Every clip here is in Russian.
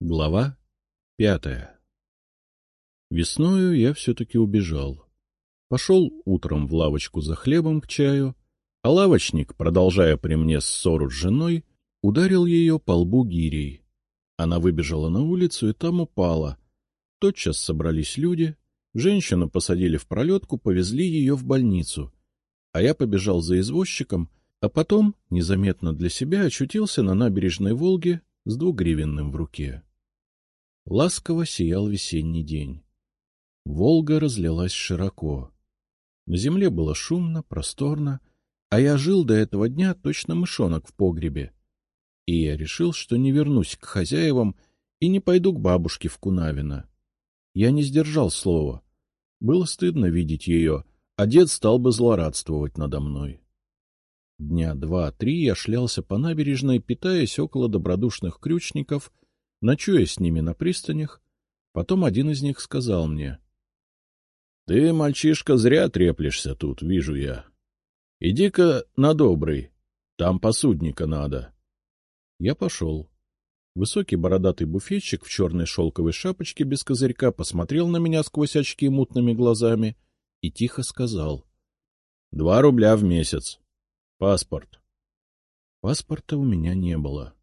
Глава пятая Весною я все-таки убежал. Пошел утром в лавочку за хлебом к чаю, а лавочник, продолжая при мне ссору с женой, ударил ее по лбу гирей. Она выбежала на улицу и там упала. Тотчас собрались люди, женщину посадили в пролетку, повезли ее в больницу. А я побежал за извозчиком, а потом, незаметно для себя, очутился на набережной Волги с двугривенным в руке. Ласково сиял весенний день. Волга разлилась широко. На земле было шумно, просторно, а я жил до этого дня точно мышонок в погребе. И я решил, что не вернусь к хозяевам и не пойду к бабушке в Кунавино. Я не сдержал слова. Было стыдно видеть ее, а дед стал бы злорадствовать надо мной. Дня два-три я шлялся по набережной, питаясь около добродушных крючников, ночуя с ними на пристанях. Потом один из них сказал мне. — Ты, мальчишка, зря треплешься тут, вижу я. Иди-ка на добрый, там посудника надо. Я пошел. Высокий бородатый буфетчик в черной шелковой шапочке без козырька посмотрел на меня сквозь очки мутными глазами и тихо сказал. — Два рубля в месяц. Паспорт. Паспорта у меня не было.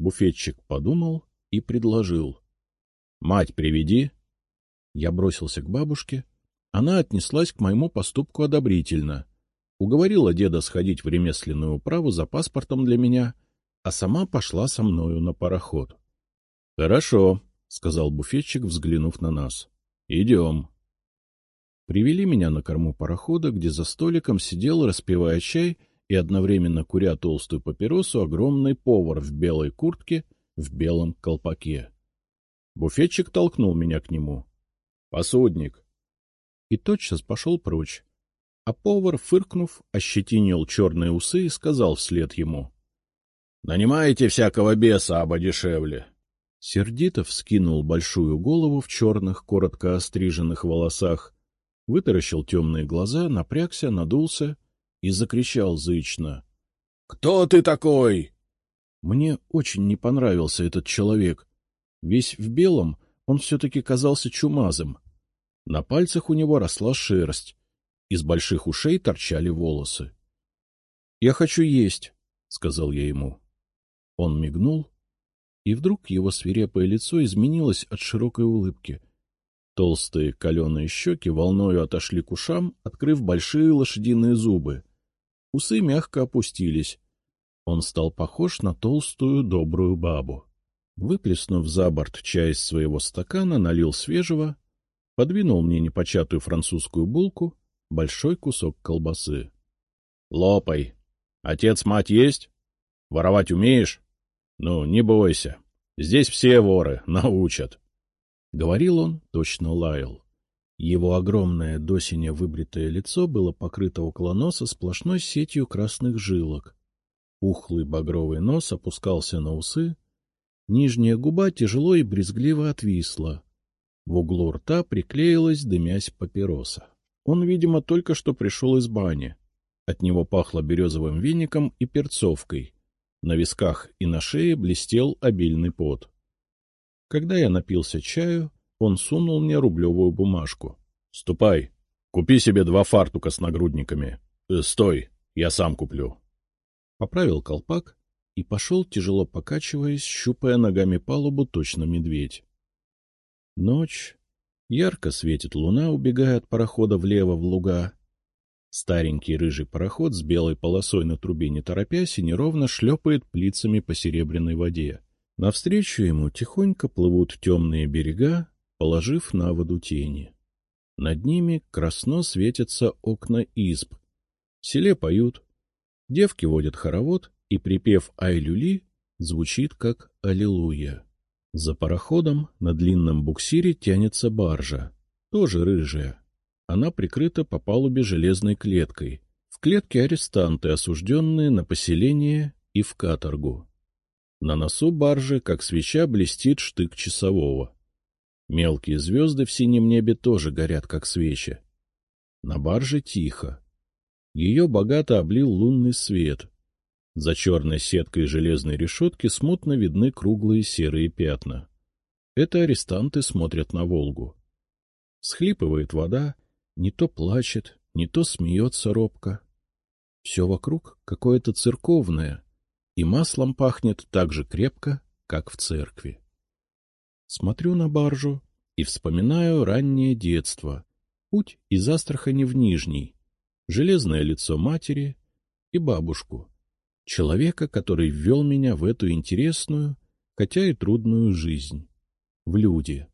Буфетчик подумал и предложил. — Мать приведи. Я бросился к бабушке. Она отнеслась к моему поступку одобрительно. Уговорила деда сходить в ремесленную управу за паспортом для меня, а сама пошла со мною на пароход. — Хорошо, — сказал буфетчик, взглянув на нас. — Идем. Привели меня на корму парохода, где за столиком сидел, распивая чай, — и одновременно куря толстую папиросу огромный повар в белой куртке, в белом колпаке. Буфетчик толкнул меня к нему. — Посудник. И тотчас пошел прочь. А повар, фыркнув, ощетинил черные усы и сказал вслед ему. — Нанимаете всякого беса, аба дешевле. Сердито вскинул большую голову в черных, коротко остриженных волосах, вытаращил темные глаза, напрягся, надулся и закричал зычно. — Кто ты такой? Мне очень не понравился этот человек. Весь в белом он все-таки казался чумазым. На пальцах у него росла шерсть, из больших ушей торчали волосы. — Я хочу есть, — сказал я ему. Он мигнул, и вдруг его свирепое лицо изменилось от широкой улыбки. Толстые каленые щеки волною отошли к ушам, открыв большие лошадиные зубы. Усы мягко опустились. Он стал похож на толстую добрую бабу. Выплеснув за борт из своего стакана, налил свежего, подвинул мне непочатую французскую булку, большой кусок колбасы. — Лопай. Отец-мать есть? Воровать умеешь? Ну, не бойся. Здесь все воры, научат. Говорил он, точно лаял. Его огромное до выбритое лицо было покрыто около носа сплошной сетью красных жилок. Ухлый багровый нос опускался на усы, нижняя губа тяжело и брезгливо отвисла. В углу рта приклеилась, дымясь папироса. Он, видимо, только что пришел из бани. От него пахло березовым веником и перцовкой. На висках и на шее блестел обильный пот. Когда я напился чаю, он сунул мне рублевую бумажку. — Ступай, купи себе два фартука с нагрудниками. Э, стой, я сам куплю. Поправил колпак и пошел, тяжело покачиваясь, щупая ногами палубу, точно медведь. Ночь. Ярко светит луна, убегая от парохода влево в луга. Старенький рыжий пароход с белой полосой на трубе, не торопясь и неровно шлепает плицами по серебряной воде. Навстречу ему тихонько плывут темные берега, положив на воду тени. Над ними красно светятся окна изб. В селе поют. Девки водят хоровод, и припев «Ай-люли» звучит как «Аллилуйя». За пароходом на длинном буксире тянется баржа, тоже рыжая. Она прикрыта по палубе железной клеткой. В клетке арестанты, осужденные на поселение и в каторгу. На носу баржи, как свеча, блестит штык часового. Мелкие звезды в синем небе тоже горят, как свечи. На барже тихо. Ее богато облил лунный свет. За черной сеткой железной решетки смутно видны круглые серые пятна. Это арестанты смотрят на Волгу. Схлипывает вода, не то плачет, не то смеется робко. Все вокруг какое-то церковное, и маслом пахнет так же крепко, как в церкви. Смотрю на баржу и вспоминаю раннее детство, путь из Астрахани в Нижний, железное лицо матери и бабушку, человека, который ввел меня в эту интересную, хотя и трудную жизнь, в люди.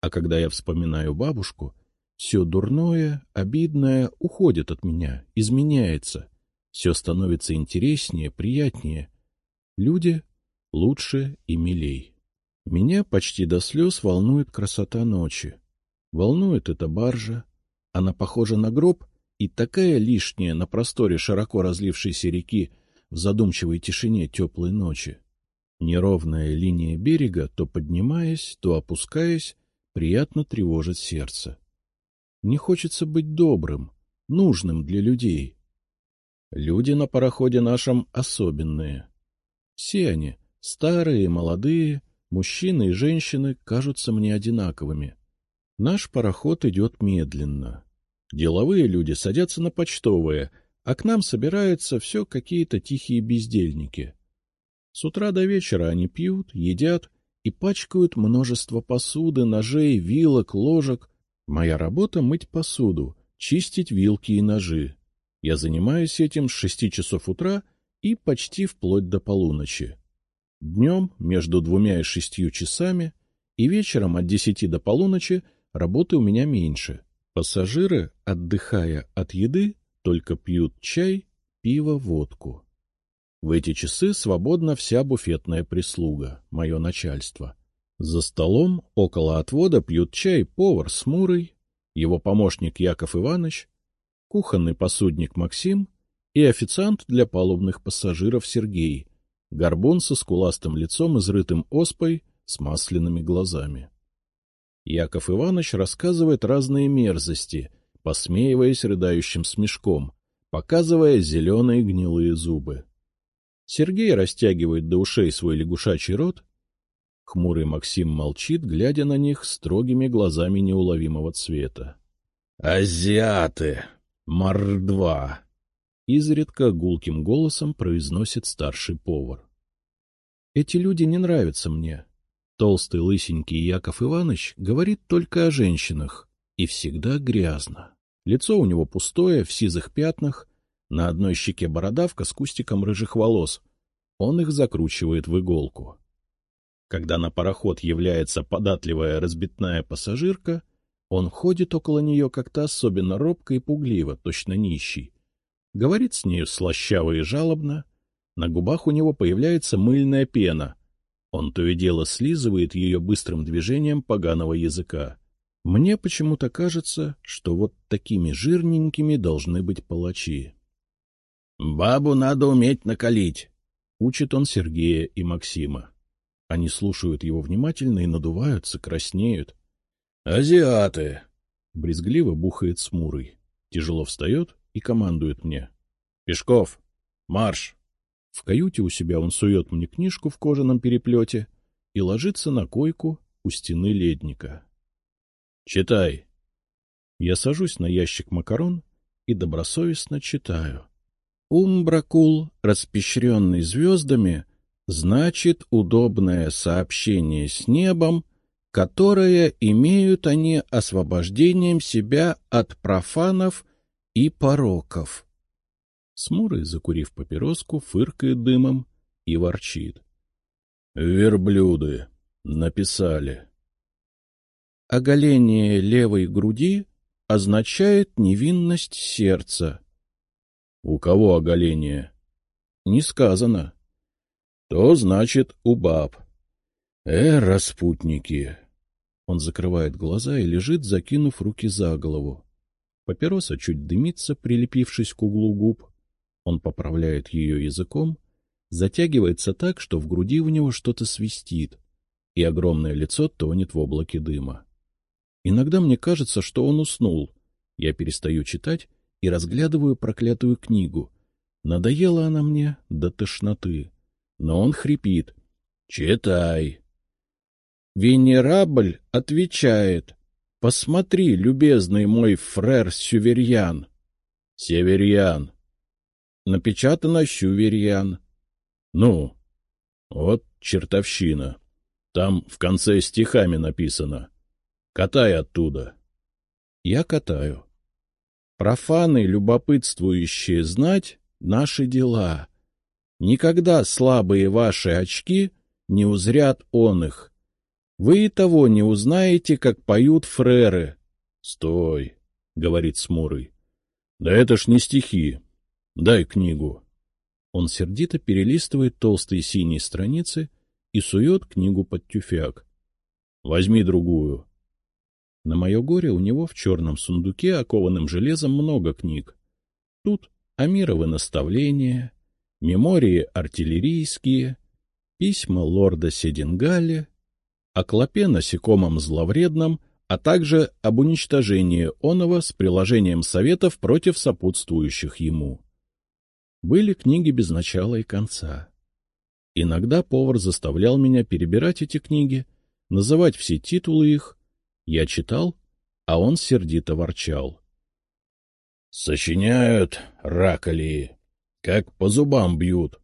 А когда я вспоминаю бабушку, все дурное, обидное уходит от меня, изменяется, все становится интереснее, приятнее. Люди лучше и милей. Меня почти до слез волнует красота ночи. Волнует эта баржа. Она похожа на гроб и такая лишняя на просторе широко разлившейся реки в задумчивой тишине теплой ночи. Неровная линия берега, то поднимаясь, то опускаясь, приятно тревожит сердце. Не хочется быть добрым, нужным для людей. Люди на пароходе нашем особенные. Все они, старые молодые, мужчины и женщины, кажутся мне одинаковыми. Наш пароход идет медленно. Деловые люди садятся на почтовые, а к нам собираются все какие-то тихие бездельники. С утра до вечера они пьют, едят и пачкают множество посуды, ножей, вилок, ложек. Моя работа — мыть посуду, чистить вилки и ножи. Я занимаюсь этим с шести часов утра и почти вплоть до полуночи. Днем между двумя и шестью часами и вечером от десяти до полуночи работы у меня меньше. Пассажиры, отдыхая от еды, только пьют чай, пиво, водку. В эти часы свободна вся буфетная прислуга, мое начальство. За столом около отвода пьют чай повар с Мурой, его помощник Яков Иванович, кухонный посудник Максим и официант для палубных пассажиров Сергей, горбун со скуластым лицом, изрытым оспой, с масляными глазами. Яков Иванович рассказывает разные мерзости, посмеиваясь рыдающим смешком, показывая зеленые гнилые зубы. Сергей растягивает до ушей свой лягушачий рот. Хмурый Максим молчит, глядя на них строгими глазами неуловимого цвета. — Азиаты! Мордва! — изредка гулким голосом произносит старший повар. — Эти люди не нравятся мне. Толстый лысенький Яков Иванович говорит только о женщинах, и всегда грязно. Лицо у него пустое, в сизых пятнах, на одной щеке бородавка с кустиком рыжих волос. Он их закручивает в иголку. Когда на пароход является податливая разбитная пассажирка, он ходит около нее как-то особенно робко и пугливо, точно нищий. Говорит с нею слащаво и жалобно. На губах у него появляется мыльная пена. Он то и дело слизывает ее быстрым движением поганого языка. Мне почему-то кажется, что вот такими жирненькими должны быть палачи. — Бабу надо уметь накалить, — учит он Сергея и Максима. Они слушают его внимательно и надуваются, краснеют. — Азиаты! — брезгливо бухает Смурый. Тяжело встает и командует мне. — Пешков! Марш! В каюте у себя он сует мне книжку в кожаном переплете и ложится на койку у стены ледника. — Читай! Я сажусь на ящик макарон и добросовестно читаю. — Умбракул, распещренный звездами, значит удобное сообщение с небом, которое имеют они освобождением себя от профанов и пороков. Смурый, закурив папироску, фыркает дымом и ворчит. — Верблюды. Написали. Оголение левой груди означает невинность сердца — у кого оголение? Не сказано. То значит, у баб. Э, распутники! Он закрывает глаза и лежит, закинув руки за голову. Папироса чуть дымится, прилепившись к углу губ. Он поправляет ее языком, затягивается так, что в груди у него что-то свистит, и огромное лицо тонет в облаке дыма. Иногда мне кажется, что он уснул. Я перестаю читать и разглядываю проклятую книгу. Надоела она мне до тошноты. Но он хрипит. — Читай. Венерабль отвечает. Посмотри, любезный мой фрер Сюверьян. Северьян. Напечатано Сюверьян. Ну, вот чертовщина. Там в конце стихами написано. Катай оттуда. Я катаю. Профаны, любопытствующие знать наши дела. Никогда слабые ваши очки не узрят он их. Вы и того не узнаете, как поют фреры. — Стой, — говорит Смурый. — Да это ж не стихи. Дай книгу. Он сердито перелистывает толстые синие страницы и сует книгу под тюфяк. — Возьми другую. На мое горе у него в черном сундуке, окованным железом, много книг. Тут Амировы наставления, мемории артиллерийские, письма лорда Седингалли, о клопе насекомом зловредном, а также об уничтожении оного с приложением советов против сопутствующих ему. Были книги без начала и конца. Иногда повар заставлял меня перебирать эти книги, называть все титулы их, я читал, а он сердито ворчал. — Сочиняют ракали, как по зубам бьют.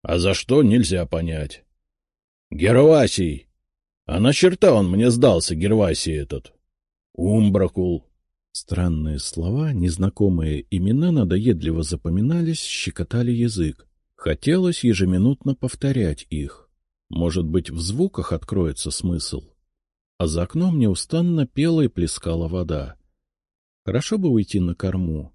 А за что, нельзя понять. — Гервасий! А на черта он мне сдался, Гервасий этот? Умбракул. Странные слова, незнакомые имена надоедливо запоминались, щекотали язык. Хотелось ежеминутно повторять их. Может быть, в звуках откроется смысл а за окном неустанно пела и плескала вода. Хорошо бы уйти на корму.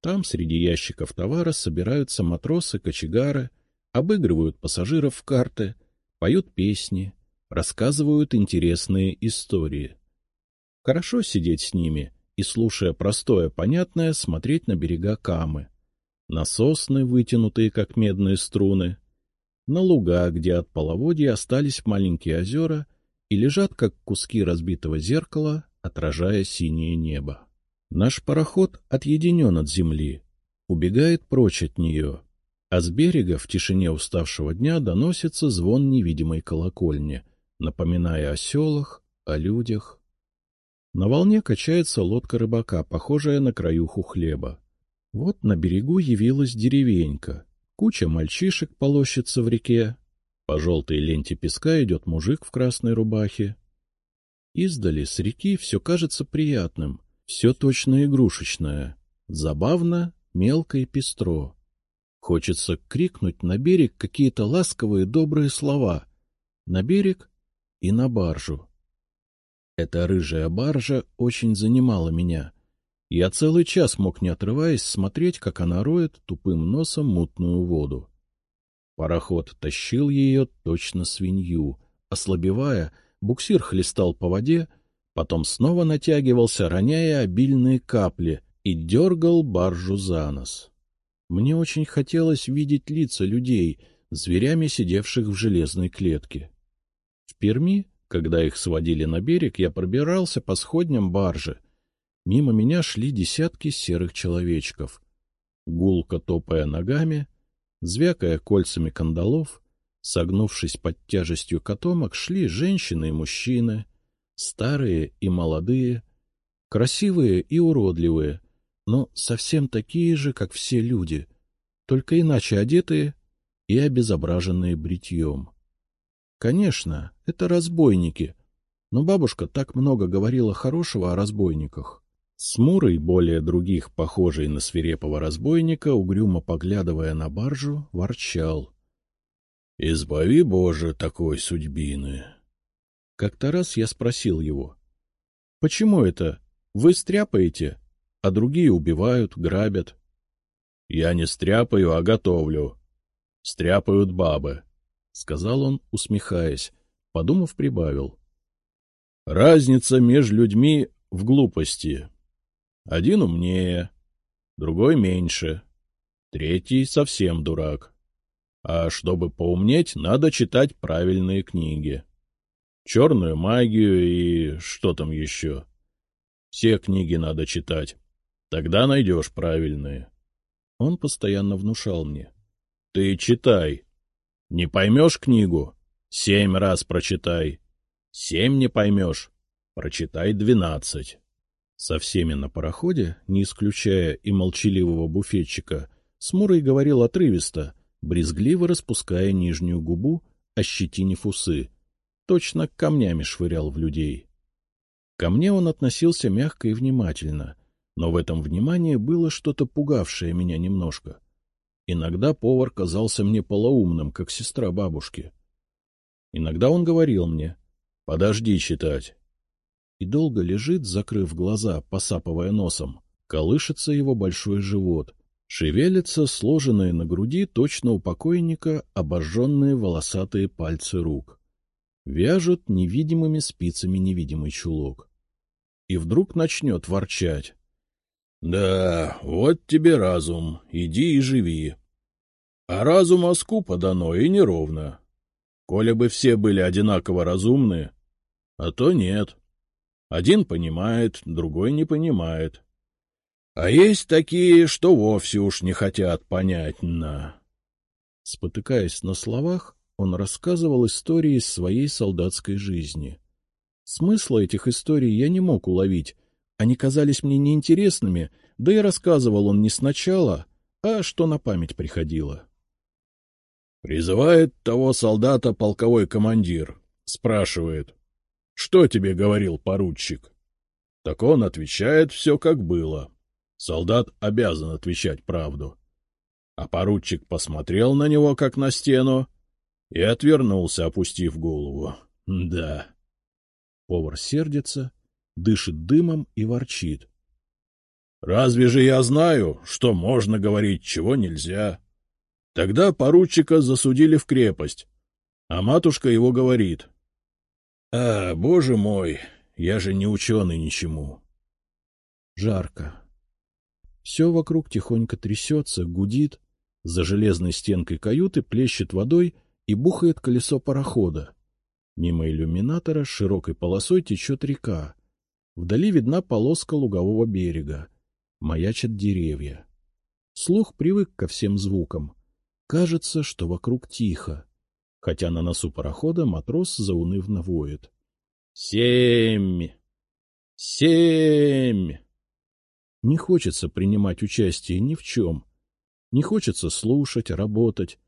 Там среди ящиков товара собираются матросы-кочегары, обыгрывают пассажиров в карты, поют песни, рассказывают интересные истории. Хорошо сидеть с ними и, слушая простое, понятное, смотреть на берега Камы, на сосны, вытянутые, как медные струны, на луга, где от половодья остались маленькие озера — и лежат, как куски разбитого зеркала, отражая синее небо. Наш пароход отъединен от земли, убегает прочь от нее, а с берега в тишине уставшего дня доносится звон невидимой колокольни, напоминая о селах, о людях. На волне качается лодка рыбака, похожая на краюху хлеба. Вот на берегу явилась деревенька, куча мальчишек полощется в реке, по желтой ленте песка идет мужик в красной рубахе. Издали с реки все кажется приятным, все точно игрушечное, забавно, мелко и пестро. Хочется крикнуть на берег какие-то ласковые добрые слова. На берег и на баржу. Эта рыжая баржа очень занимала меня. Я целый час мог, не отрываясь, смотреть, как она роет тупым носом мутную воду. Пароход тащил ее точно свинью. Ослабевая, буксир хлестал по воде, потом снова натягивался, роняя обильные капли, и дергал баржу за нос. Мне очень хотелось видеть лица людей, зверями сидевших в железной клетке. В Перми, когда их сводили на берег, я пробирался по сходням баржи. Мимо меня шли десятки серых человечков. Гулко топая ногами — Звякая кольцами кандалов, согнувшись под тяжестью котомок, шли женщины и мужчины, старые и молодые, красивые и уродливые, но совсем такие же, как все люди, только иначе одетые и обезображенные бритьем. Конечно, это разбойники, но бабушка так много говорила хорошего о разбойниках. Смурый, более других похожий на свирепого разбойника, угрюмо поглядывая на баржу, ворчал. — Избави, Боже, такой судьбины! Как-то раз я спросил его. — Почему это? Вы стряпаете, а другие убивают, грабят? — Я не стряпаю, а готовлю. Стряпают бабы, — сказал он, усмехаясь. Подумав, прибавил. — Разница между людьми в глупости. Один умнее, другой меньше, третий совсем дурак. А чтобы поумнеть, надо читать правильные книги. Черную магию и что там еще. Все книги надо читать. Тогда найдешь правильные. Он постоянно внушал мне. Ты читай. Не поймешь книгу? Семь раз прочитай. Семь не поймешь. Прочитай двенадцать. Со всеми на пароходе, не исключая и молчаливого буфетчика, Смурый говорил отрывисто, брезгливо распуская нижнюю губу, ощетинив усы. Точно камнями швырял в людей. Ко мне он относился мягко и внимательно, но в этом внимании было что-то пугавшее меня немножко. Иногда повар казался мне полоумным, как сестра бабушки. Иногда он говорил мне «Подожди читать, и долго лежит, закрыв глаза, посапывая носом. Колышется его большой живот. Шевелятся сложенные на груди точно у покойника обожженные волосатые пальцы рук. Вяжут невидимыми спицами невидимый чулок. И вдруг начнет ворчать. — Да, вот тебе разум, иди и живи. А разума скупо дано и неровно. Коли бы все были одинаково разумны, а то нет. Один понимает, другой не понимает. А есть такие, что вовсе уж не хотят понять на. Спотыкаясь на словах, он рассказывал истории из своей солдатской жизни. Смысла этих историй я не мог уловить, они казались мне неинтересными, да и рассказывал он не сначала, а что на память приходило. Призывает того солдата полковой командир, спрашивает, что тебе говорил поручик? Так он отвечает все, как было. Солдат обязан отвечать правду. А поручик посмотрел на него, как на стену, и отвернулся, опустив голову. Да. Повар сердится, дышит дымом и ворчит. — Разве же я знаю, что можно говорить, чего нельзя? Тогда поручика засудили в крепость, а матушка его говорит. А, боже мой, я же не ученый ничему. Жарко. Все вокруг тихонько трясется, гудит, за железной стенкой каюты плещет водой и бухает колесо парохода. Мимо иллюминатора широкой полосой течет река. Вдали видна полоска лугового берега. Маячат деревья. Слух привык ко всем звукам. Кажется, что вокруг тихо хотя на носу парохода матрос заунывно воет. «Семь! Семь!» Не хочется принимать участие ни в чем. Не хочется слушать, работать.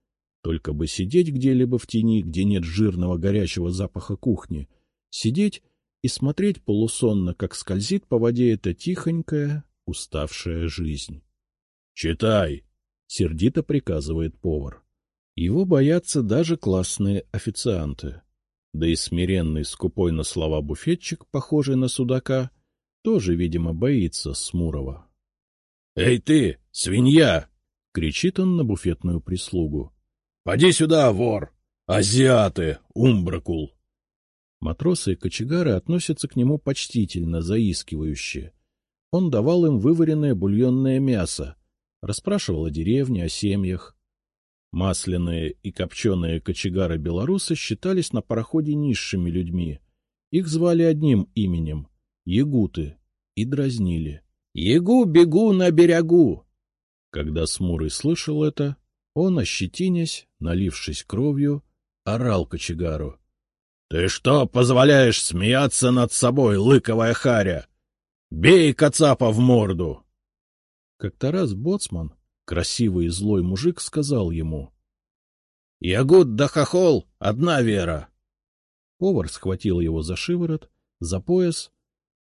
Только бы сидеть где-либо в тени, где нет жирного горячего запаха кухни. Сидеть и смотреть полусонно, как скользит по воде эта тихонькая, уставшая жизнь. «Читай!» — сердито приказывает повар. Его боятся даже классные официанты. Да и смиренный, скупой на слова буфетчик, похожий на судака, тоже, видимо, боится Смурова. — Эй ты, свинья! — кричит он на буфетную прислугу. — Поди сюда, вор! Азиаты, умбракул! Матросы и кочегары относятся к нему почтительно, заискивающе. Он давал им вываренное бульонное мясо, расспрашивал о деревне, о семьях. Масляные и копченые кочегары-белорусы считались на пароходе низшими людьми. Их звали одним именем — Ягуты, и дразнили. «Ягу бегу на берегу!» Когда Смурый слышал это, он, ощетинясь, налившись кровью, орал кочегару. — Ты что позволяешь смеяться над собой, лыковая харя? Бей Кацапа в морду! Как-то раз боцман, Красивый и злой мужик сказал ему. — Ягуд да хохол — одна вера. Повар схватил его за шиворот, за пояс,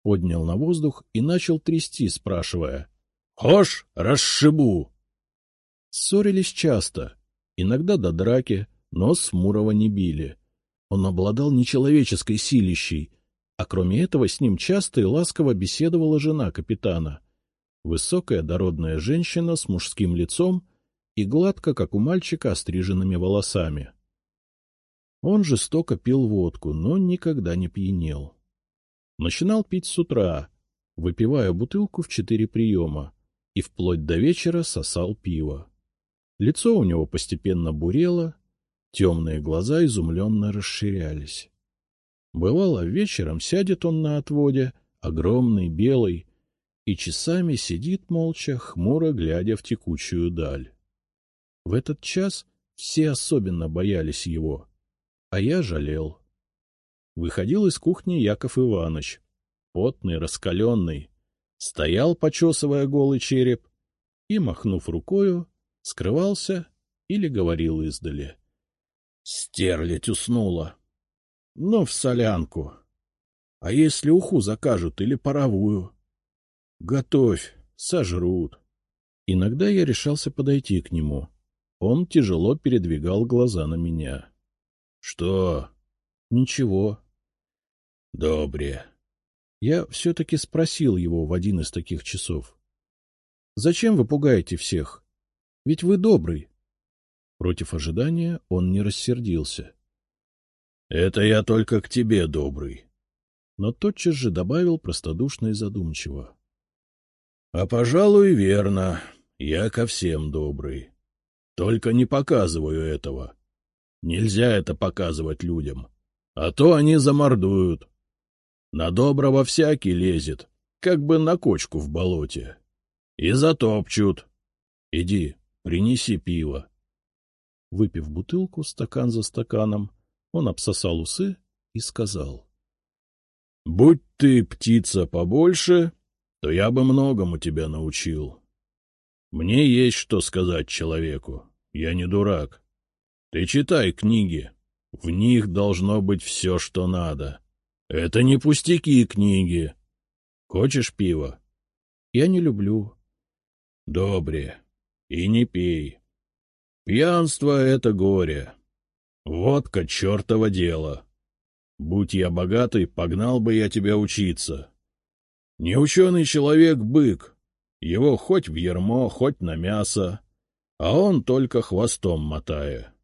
поднял на воздух и начал трясти, спрашивая. — Хошь, расшибу! Ссорились часто, иногда до драки, но Смурова не били. Он обладал нечеловеческой силищей, а кроме этого с ним часто и ласково беседовала жена капитана — Высокая дородная женщина с мужским лицом и гладко, как у мальчика, остриженными волосами. Он жестоко пил водку, но никогда не пьянел. Начинал пить с утра, выпивая бутылку в четыре приема, и вплоть до вечера сосал пиво. Лицо у него постепенно бурело, темные глаза изумленно расширялись. Бывало, вечером сядет он на отводе, огромный, белый, и часами сидит молча, хмуро глядя в текучую даль. В этот час все особенно боялись его, а я жалел. выходил из кухни Яков Иванович, потный, раскаленный, стоял, почесывая голый череп, и, махнув рукою, скрывался или говорил издали. — Стерлядь уснула. — Ну, в солянку. А если уху закажут или паровую? — Готовь, сожрут. Иногда я решался подойти к нему. Он тяжело передвигал глаза на меня. — Что? — Ничего. — Добре. Я все-таки спросил его в один из таких часов. — Зачем вы пугаете всех? Ведь вы добрый. Против ожидания он не рассердился. — Это я только к тебе добрый. Но тотчас же добавил простодушно и задумчиво. — А, пожалуй, верно. Я ко всем добрый. Только не показываю этого. Нельзя это показывать людям, а то они замордуют. На доброго всякий лезет, как бы на кочку в болоте. И затопчут. Иди, принеси пиво. Выпив бутылку стакан за стаканом, он обсосал усы и сказал. — Будь ты птица побольше, то я бы многому тебя научил. Мне есть что сказать человеку, я не дурак. Ты читай книги, в них должно быть все, что надо. Это не пустяки книги. Хочешь пива? Я не люблю. Добре. И не пей. Пьянство — это горе. Водка — чертово дело. Будь я богатый, погнал бы я тебя учиться. Неученый человек — бык. Его хоть в ермо, хоть на мясо, а он только хвостом мотая.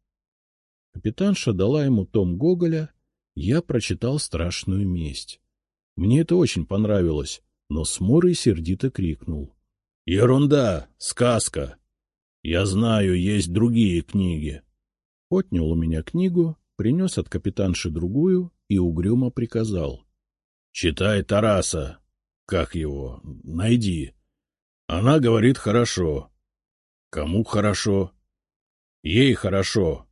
Капитанша дала ему том Гоголя, я прочитал «Страшную месть». Мне это очень понравилось, но Сморый сердито крикнул. — Ерунда! Сказка! Я знаю, есть другие книги. Отнял у меня книгу, принес от капитанши другую и угрюмо приказал. — Читай Тараса. Как его? Найди. Она говорит хорошо. Кому хорошо? Ей хорошо.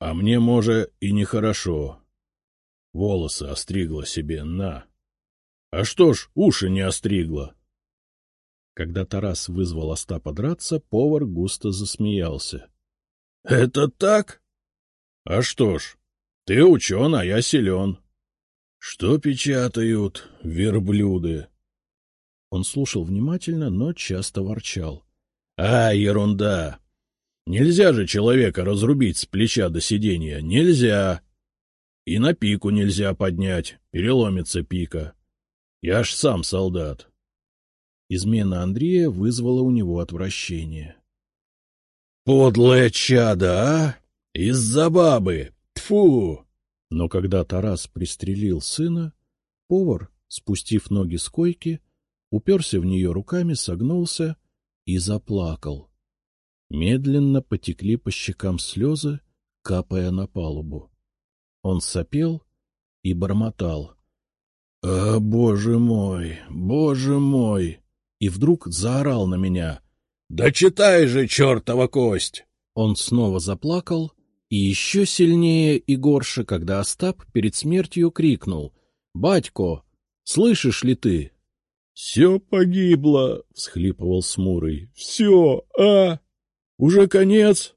А мне, может, и нехорошо. Волосы остригла себе на. А что ж, уши не остригла? Когда Тарас вызвал Остапа драться, повар густо засмеялся. — Это так? — А что ж, ты учен, а я силен. — Что печатают верблюды? Он слушал внимательно, но часто ворчал. — А, ерунда! Нельзя же человека разрубить с плеча до сиденья, нельзя! И на пику нельзя поднять, переломится пика. Я ж сам солдат. Измена Андрея вызвала у него отвращение. — Подлое чадо, а! Из-за бабы! Тфу! Но когда Тарас пристрелил сына, повар, спустив ноги с койки, уперся в нее руками, согнулся и заплакал. Медленно потекли по щекам слезы, капая на палубу. Он сопел и бормотал. — А, боже мой, боже мой! И вдруг заорал на меня. — Да читай же, чертова кость! Он снова заплакал, и еще сильнее и горше, когда Остап перед смертью крикнул. — Батько, слышишь ли ты? — Все погибло, — всхлипывал Смурый. — Все, а? Уже конец?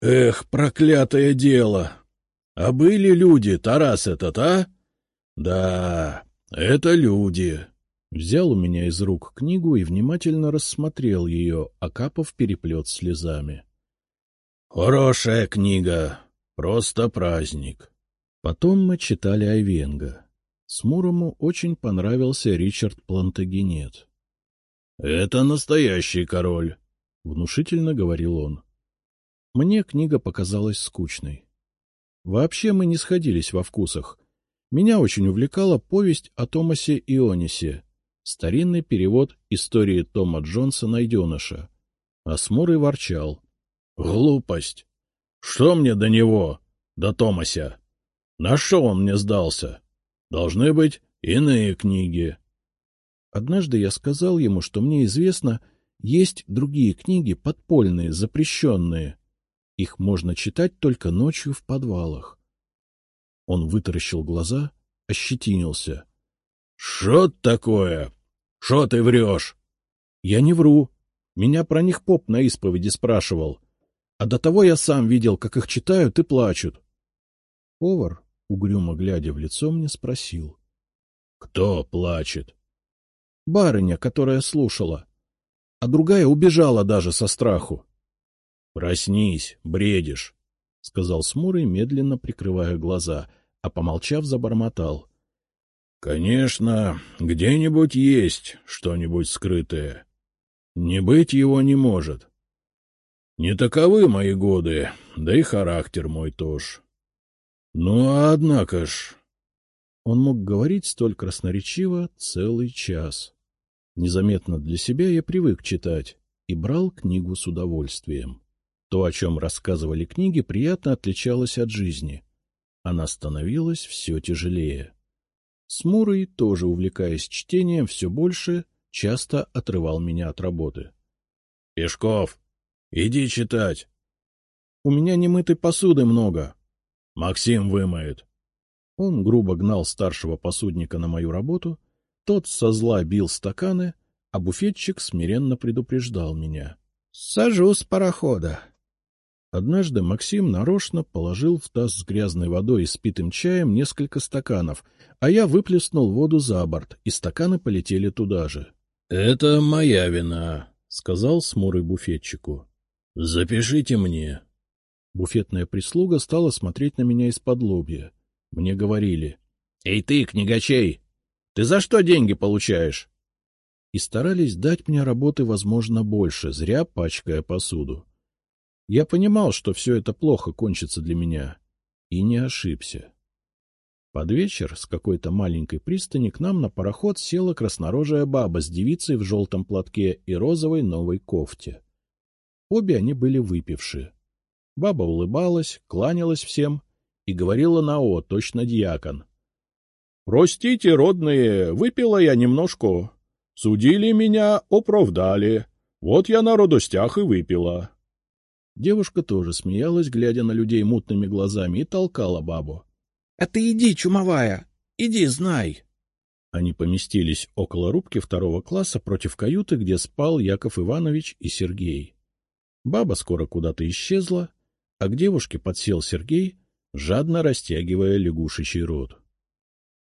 Эх, проклятое дело! А были люди, Тарас этот, а? Да, это люди. Взял у меня из рук книгу и внимательно рассмотрел ее, окапав переплет слезами. Хорошая книга, просто праздник. Потом мы читали Айвенга. Смурому очень понравился Ричард Плантагенет. — Это настоящий король, — внушительно говорил он. Мне книга показалась скучной. Вообще мы не сходились во вкусах. Меня очень увлекала повесть о Томасе Ионисе, старинный перевод истории Тома Джонса «Найденыша». А Смурый ворчал. — Глупость! Что мне до него, до Томася? На что он мне сдался? Должны быть иные книги. Однажды я сказал ему, что мне известно, есть другие книги, подпольные, запрещенные, их можно читать только ночью в подвалах. Он вытаращил глаза ощетинился. — Что такое? Что ты врешь? — Я не вру. Меня про них поп на исповеди спрашивал. А до того я сам видел, как их читают и плачут. Повар, угрюмо глядя в лицо, мне спросил. — Кто плачет? — Барыня, которая слушала. А другая убежала даже со страху. — Проснись, бредишь, — сказал Смурый, медленно прикрывая глаза, а, помолчав, забормотал. — Конечно, где-нибудь есть что-нибудь скрытое. Не быть его не может. Не таковы мои годы, да и характер мой тоже. Ну, а однако ж... Он мог говорить столь красноречиво целый час. Незаметно для себя я привык читать и брал книгу с удовольствием. То, о чем рассказывали книги, приятно отличалось от жизни. Она становилась все тяжелее. Смурый, тоже увлекаясь чтением все больше, часто отрывал меня от работы. — Пешков, иди читать. — У меня немытой посуды много. — Максим вымоет. Он грубо гнал старшего посудника на мою работу, тот со зла бил стаканы, а буфетчик смиренно предупреждал меня. — Сажу с парохода. Однажды Максим нарочно положил в таз с грязной водой и спитым чаем несколько стаканов, а я выплеснул воду за борт, и стаканы полетели туда же. — Это моя вина, — сказал смурый буфетчику. — Запишите мне. Буфетная прислуга стала смотреть на меня из-под лобья. Мне говорили. — Эй ты, книгачей, ты за что деньги получаешь? И старались дать мне работы, возможно, больше, зря пачкая посуду. Я понимал, что все это плохо кончится для меня, и не ошибся. Под вечер с какой-то маленькой пристани к нам на пароход села краснорожая баба с девицей в желтом платке и розовой новой кофте. Обе они были выпившие. Баба улыбалась, кланялась всем и говорила на «о», точно дьякон. — Простите, родные, выпила я немножко. Судили меня, оправдали. Вот я на радостях и выпила. Девушка тоже смеялась, глядя на людей мутными глазами, и толкала бабу. — А ты иди, чумовая, иди, знай. Они поместились около рубки второго класса против каюты, где спал Яков Иванович и Сергей. Баба скоро куда-то исчезла, а к девушке подсел Сергей, жадно растягивая лягушечий рот.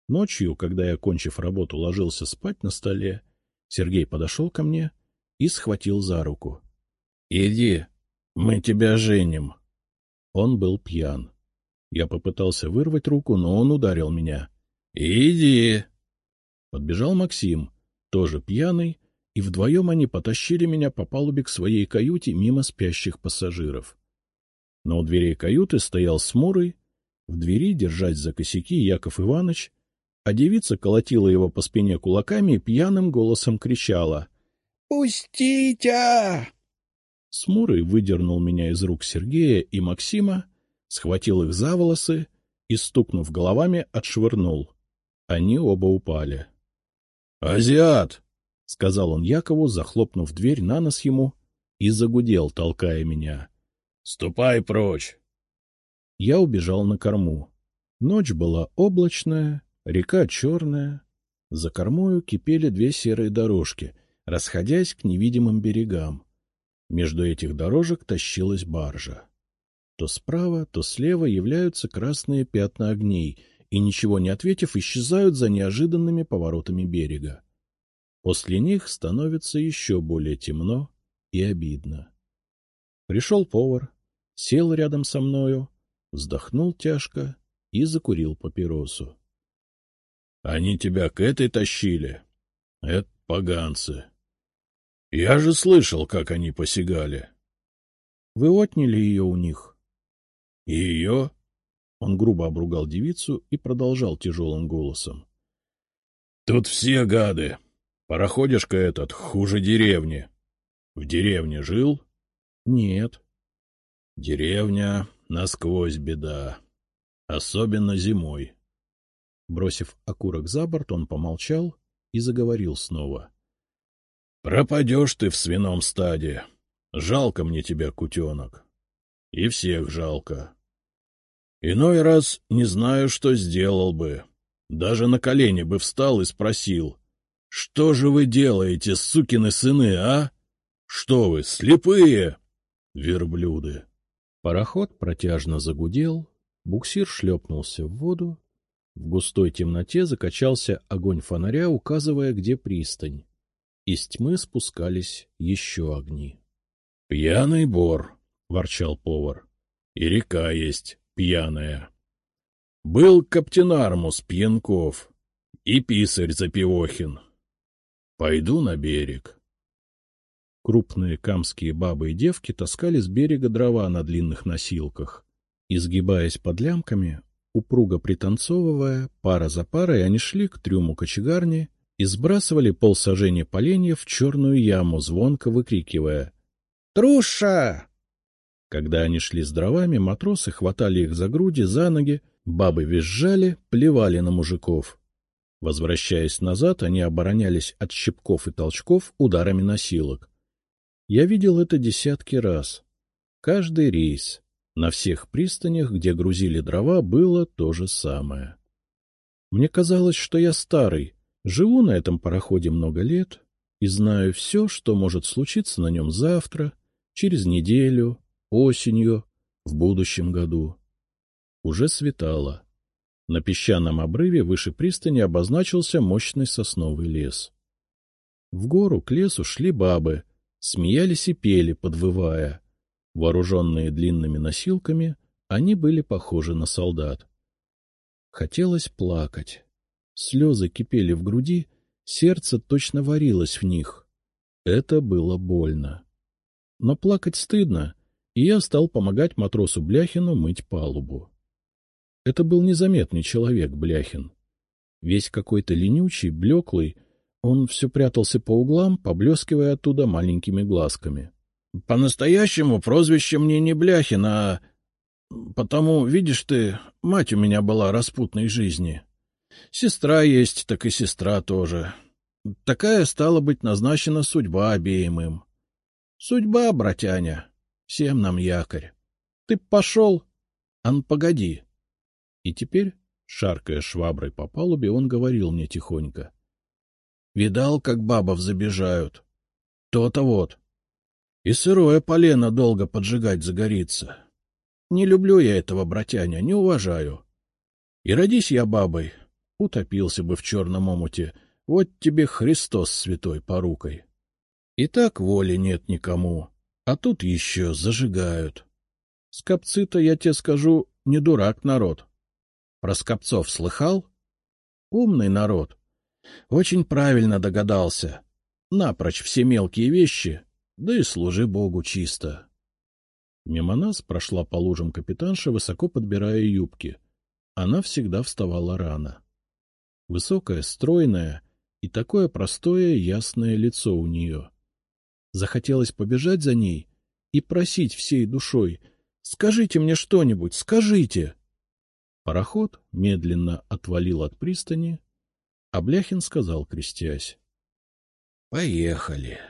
Ночью, когда я, кончив работу, ложился спать на столе, Сергей подошел ко мне и схватил за руку. — Иди, мы тебя женим. Он был пьян. Я попытался вырвать руку, но он ударил меня. — Иди! Подбежал Максим, тоже пьяный, и вдвоем они потащили меня по палубе к своей каюте мимо спящих пассажиров. Но у дверей каюты стоял Смурый, в двери, держась за косяки, Яков Иванович, а девица колотила его по спине кулаками и пьяным голосом кричала. — Пустите! Смурый выдернул меня из рук Сергея и Максима, схватил их за волосы и, стукнув головами, отшвырнул. Они оба упали. «Азиат — сказал он Якову, захлопнув дверь на нос ему, и загудел, толкая меня. — Ступай прочь! Я убежал на корму. Ночь была облачная, река черная. За кормою кипели две серые дорожки, расходясь к невидимым берегам. Между этих дорожек тащилась баржа. То справа, то слева являются красные пятна огней и, ничего не ответив, исчезают за неожиданными поворотами берега. После них становится еще более темно и обидно. Пришел повар, сел рядом со мною, вздохнул тяжко и закурил папиросу. — Они тебя к этой тащили? Это поганцы. Я же слышал, как они посягали. — Вы отняли ее у них? — Ее? Он грубо обругал девицу и продолжал тяжелым голосом. — Тут все гады. Пароходишка этот хуже деревни. В деревне жил? — Нет. — Деревня насквозь беда. Особенно зимой. Бросив окурок за борт, он помолчал и заговорил снова. — Пропадешь ты в свином стаде. Жалко мне тебя, кутенок. И всех жалко. Иной раз не знаю, что сделал бы. Даже на колени бы встал и спросил. — Что же вы делаете, сукины сыны, а? Что вы, слепые? Верблюды. Пароход протяжно загудел, буксир шлепнулся в воду, в густой темноте закачался огонь фонаря, указывая, где пристань. Из тьмы спускались еще огни. — Пьяный бор, — ворчал повар. — И река есть пьяная. Был Каптенармус Пьянков и писарь Запивохин. Пойду на берег. Крупные камские бабы и девки таскали с берега дрова на длинных носилках. Изгибаясь под лямками, упруго пританцовывая, пара за парой они шли к трюму кочегарни и сбрасывали полсажения поленья в черную яму, звонко выкрикивая «Труша!». Когда они шли с дровами, матросы хватали их за груди, за ноги, бабы визжали, плевали на мужиков. Возвращаясь назад, они оборонялись от щипков и толчков ударами носилок. Я видел это десятки раз. Каждый рейс, на всех пристанях, где грузили дрова, было то же самое. Мне казалось, что я старый, живу на этом пароходе много лет и знаю все, что может случиться на нем завтра, через неделю, осенью, в будущем году. Уже светало. На песчаном обрыве выше пристани обозначился мощный сосновый лес. В гору к лесу шли бабы — смеялись и пели, подвывая. Вооруженные длинными носилками, они были похожи на солдат. Хотелось плакать. Слезы кипели в груди, сердце точно варилось в них. Это было больно. Но плакать стыдно, и я стал помогать матросу Бляхину мыть палубу. Это был незаметный человек, Бляхин. Весь какой-то ленючий, блеклый, он все прятался по углам, поблескивая оттуда маленькими глазками. — По-настоящему прозвище мне не Бляхин, а... Потому, видишь ты, мать у меня была распутной жизни. Сестра есть, так и сестра тоже. Такая, стала быть, назначена судьба обеим им. Судьба, братяня, всем нам якорь. Ты пошел? Ан, погоди. И теперь, шаркая шваброй по палубе, он говорил мне тихонько. — Видал, как бабов забежают? То-то вот. И сырое полено долго поджигать загорится. Не люблю я этого, братяня, не уважаю. И родись я бабой, утопился бы в черном омуте. Вот тебе Христос святой порукой. И так воли нет никому, а тут еще зажигают. Скопцы-то, я тебе скажу, не дурак народ. Про скопцов слыхал? Умный народ. Очень правильно догадался. Напрочь все мелкие вещи, да и служи Богу чисто. Мимо нас прошла по лужам капитанша, высоко подбирая юбки. Она всегда вставала рано. Высокая, стройная и такое простое, ясное лицо у нее. Захотелось побежать за ней и просить всей душой «Скажите мне что-нибудь, скажите!» Пароход медленно отвалил от пристани, а Бляхин сказал, крестясь. — Поехали.